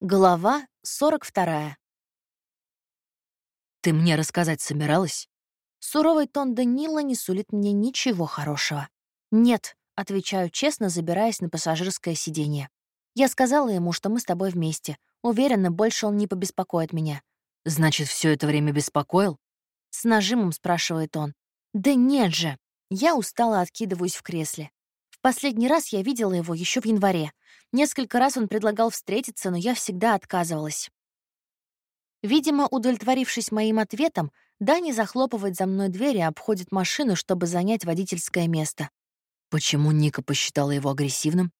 Глава 42. «Ты мне рассказать собиралась?» Суровый тон Данила не сулит мне ничего хорошего. «Нет», — отвечаю честно, забираясь на пассажирское сиденье. «Я сказала ему, что мы с тобой вместе. Уверена, больше он не побеспокоит меня». «Значит, все это время беспокоил?» С нажимом спрашивает он. «Да нет же!» Я устало откидываюсь в кресле. В последний раз я видела его еще в январе. Несколько раз он предлагал встретиться, но я всегда отказывалась. Видимо, удовлетворившись моим ответом, Дани захлопывает за мной дверь и обходит машину, чтобы занять водительское место. Почему Ника посчитала его агрессивным?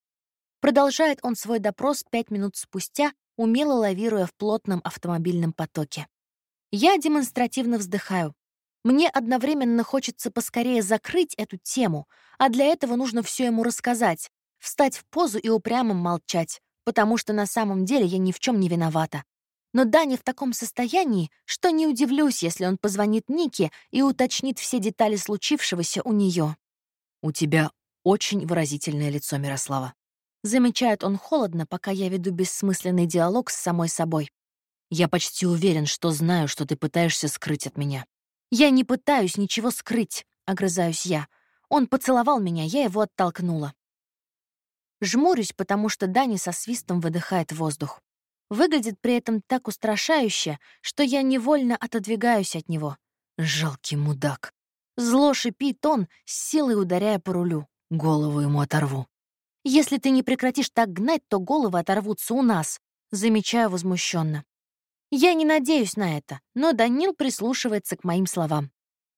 Продолжает он свой допрос пять минут спустя, умело лавируя в плотном автомобильном потоке. Я демонстративно вздыхаю. Мне одновременно хочется поскорее закрыть эту тему, а для этого нужно все ему рассказать, встать в позу и упрямо молчать, потому что на самом деле я ни в чем не виновата. Но Даня в таком состоянии, что не удивлюсь, если он позвонит Нике и уточнит все детали случившегося у нее. «У тебя очень выразительное лицо, Мирослава». Замечает он холодно, пока я веду бессмысленный диалог с самой собой. «Я почти уверен, что знаю, что ты пытаешься скрыть от меня». «Я не пытаюсь ничего скрыть», — огрызаюсь я. Он поцеловал меня, я его оттолкнула. Жмурюсь, потому что Дани со свистом выдыхает воздух. Выглядит при этом так устрашающе, что я невольно отодвигаюсь от него. Жалкий мудак. Зло шипит он, с силой ударяя по рулю. Голову ему оторву. Если ты не прекратишь так гнать, то головы оторвутся у нас, замечаю возмущенно. Я не надеюсь на это, но Данил прислушивается к моим словам.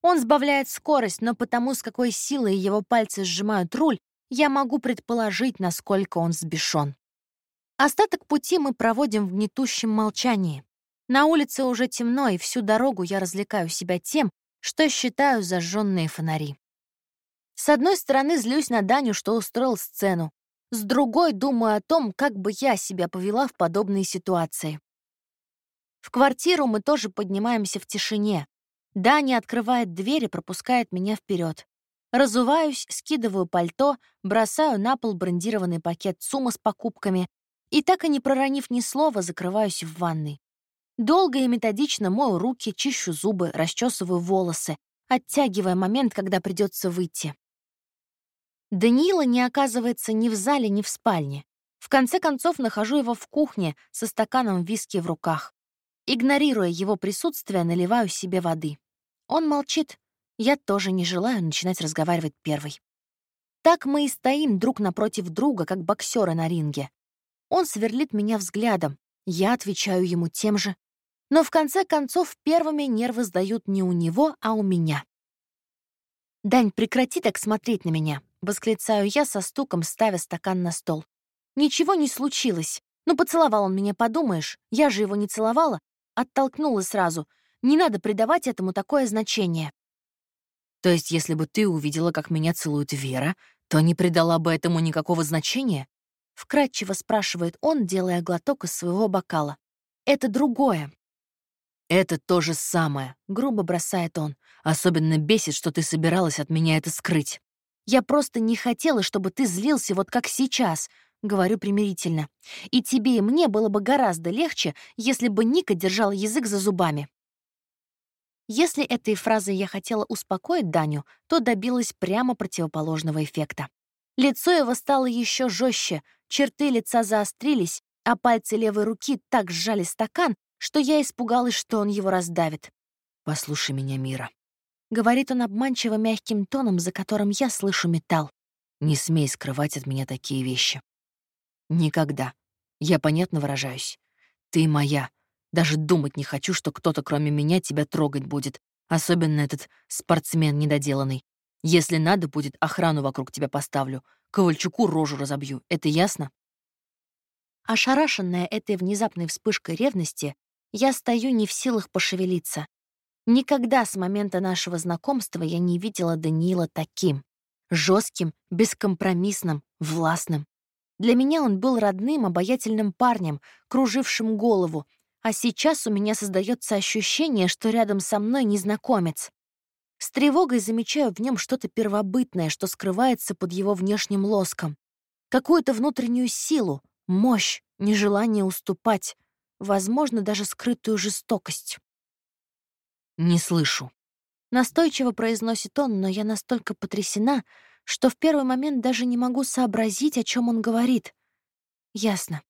Он сбавляет скорость, но потому, с какой силой его пальцы сжимают руль, я могу предположить, насколько он взбешен. Остаток пути мы проводим в гнетущем молчании. На улице уже темно, и всю дорогу я развлекаю себя тем, что считаю зажженные фонари. С одной стороны, злюсь на Даню, что устроил сцену. С другой, думаю о том, как бы я себя повела в подобной ситуации. В квартиру мы тоже поднимаемся в тишине. Даня открывает дверь и пропускает меня вперед. Разуваюсь, скидываю пальто, бросаю на пол брендированный пакет сумма с покупками и, так и не проронив ни слова, закрываюсь в ванной. Долго и методично мою руки, чищу зубы, расчесываю волосы, оттягивая момент, когда придется выйти. Даниила не оказывается ни в зале, ни в спальне. В конце концов, нахожу его в кухне со стаканом виски в руках. Игнорируя его присутствие, наливаю себе воды. Он молчит, я тоже не желаю начинать разговаривать первой. Так мы и стоим друг напротив друга, как боксеры на ринге. Он сверлит меня взглядом, я отвечаю ему тем же. Но в конце концов первыми нервы сдают не у него, а у меня. «Дань, прекрати так смотреть на меня», — восклицаю я со стуком, ставя стакан на стол. «Ничего не случилось. Ну, поцеловал он меня, подумаешь. Я же его не целовала. Оттолкнула сразу. Не надо придавать этому такое значение». То есть, если бы ты увидела, как меня целует Вера, то не придала бы этому никакого значения? Вкратчиво спрашивает он, делая глоток из своего бокала. Это другое. Это то же самое, грубо бросает он. Особенно бесит, что ты собиралась от меня это скрыть. Я просто не хотела, чтобы ты злился вот как сейчас, говорю примирительно. И тебе и мне было бы гораздо легче, если бы Ника держал язык за зубами. Если этой фразой я хотела успокоить Даню, то добилась прямо противоположного эффекта. Лицо его стало еще жестче, черты лица заострились, а пальцы левой руки так сжали стакан, что я испугалась, что он его раздавит. «Послушай меня, Мира», — говорит он обманчиво мягким тоном, за которым я слышу металл. «Не смей скрывать от меня такие вещи. Никогда. Я понятно выражаюсь. Ты моя, даже думать не хочу, что кто-то кроме меня тебя трогать будет, особенно этот спортсмен недоделанный. Если надо будет, охрану вокруг тебя поставлю, Ковальчуку рожу разобью, это ясно?» Ошарашенная этой внезапной вспышкой ревности, я стою не в силах пошевелиться. Никогда с момента нашего знакомства я не видела Даниила таким. жестким, бескомпромиссным, властным. Для меня он был родным, обаятельным парнем, кружившим голову, а сейчас у меня создается ощущение, что рядом со мной незнакомец. С тревогой замечаю в нем что-то первобытное, что скрывается под его внешним лоском. Какую-то внутреннюю силу, Мощь, нежелание уступать, возможно, даже скрытую жестокость. «Не слышу», — настойчиво произносит он, но я настолько потрясена, что в первый момент даже не могу сообразить, о чем он говорит. «Ясно».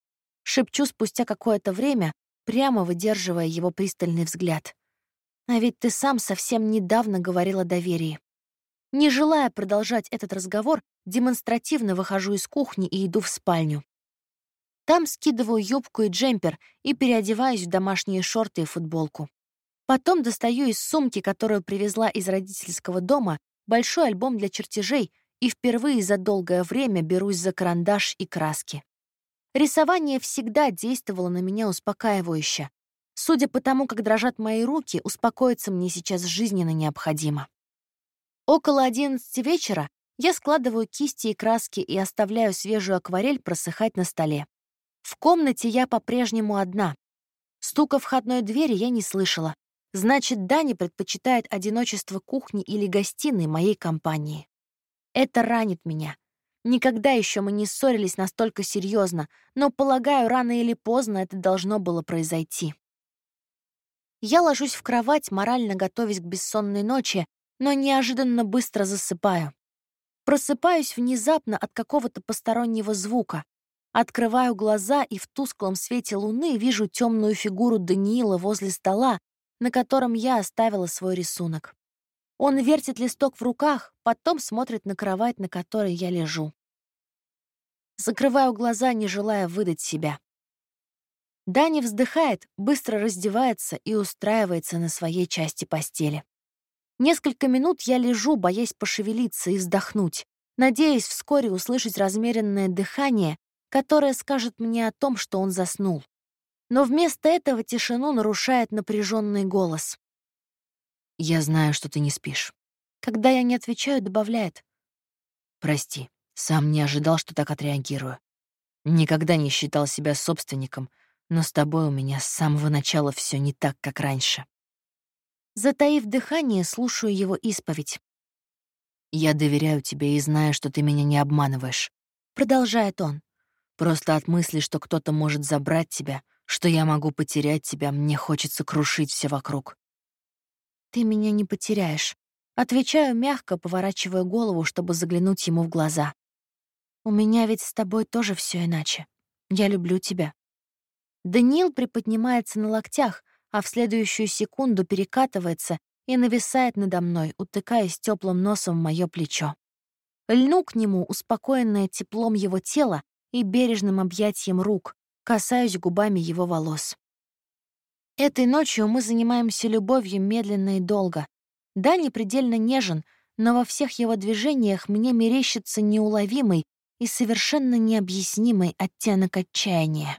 Шепчу спустя какое-то время, прямо выдерживая его пристальный взгляд. «А ведь ты сам совсем недавно говорил о доверии». Не желая продолжать этот разговор, демонстративно выхожу из кухни и иду в спальню. Там скидываю юбку и джемпер и переодеваюсь в домашние шорты и футболку. Потом достаю из сумки, которую привезла из родительского дома, большой альбом для чертежей и впервые за долгое время берусь за карандаш и краски. Рисование всегда действовало на меня успокаивающе. Судя по тому, как дрожат мои руки, успокоиться мне сейчас жизненно необходимо. Около одиннадцати вечера я складываю кисти и краски и оставляю свежую акварель просыхать на столе. В комнате я по-прежнему одна. Стука входной двери я не слышала. Значит, Дани предпочитает одиночество кухни или гостиной моей компании. Это ранит меня. Никогда еще мы не ссорились настолько серьезно, но, полагаю, рано или поздно это должно было произойти. Я ложусь в кровать, морально готовясь к бессонной ночи, но неожиданно быстро засыпаю. Просыпаюсь внезапно от какого-то постороннего звука. Открываю глаза и в тусклом свете луны вижу темную фигуру Даниила возле стола, на котором я оставила свой рисунок. Он вертит листок в руках, потом смотрит на кровать, на которой я лежу. Закрываю глаза, не желая выдать себя. Дани вздыхает, быстро раздевается и устраивается на своей части постели. Несколько минут я лежу, боясь пошевелиться и вздохнуть, надеясь вскоре услышать размеренное дыхание которая скажет мне о том, что он заснул. Но вместо этого тишину нарушает напряженный голос. «Я знаю, что ты не спишь». Когда я не отвечаю, добавляет. «Прости, сам не ожидал, что так отреагирую. Никогда не считал себя собственником, но с тобой у меня с самого начала все не так, как раньше». Затаив дыхание, слушаю его исповедь. «Я доверяю тебе и знаю, что ты меня не обманываешь», — продолжает он. Просто от мысли, что кто-то может забрать тебя, что я могу потерять тебя, мне хочется крушить все вокруг. Ты меня не потеряешь. Отвечаю мягко, поворачивая голову, чтобы заглянуть ему в глаза. У меня ведь с тобой тоже все иначе. Я люблю тебя. Даниил приподнимается на локтях, а в следующую секунду перекатывается и нависает надо мной, утыкаясь теплым носом в мое плечо. Льну к нему, успокоенное теплом его тела, и бережным объятием рук, касаюсь губами его волос. Этой ночью мы занимаемся любовью медленно и долго. Дани предельно нежен, но во всех его движениях мне мерещится неуловимый и совершенно необъяснимый оттенок отчаяния.